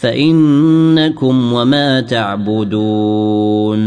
فإنكم وما تعبدون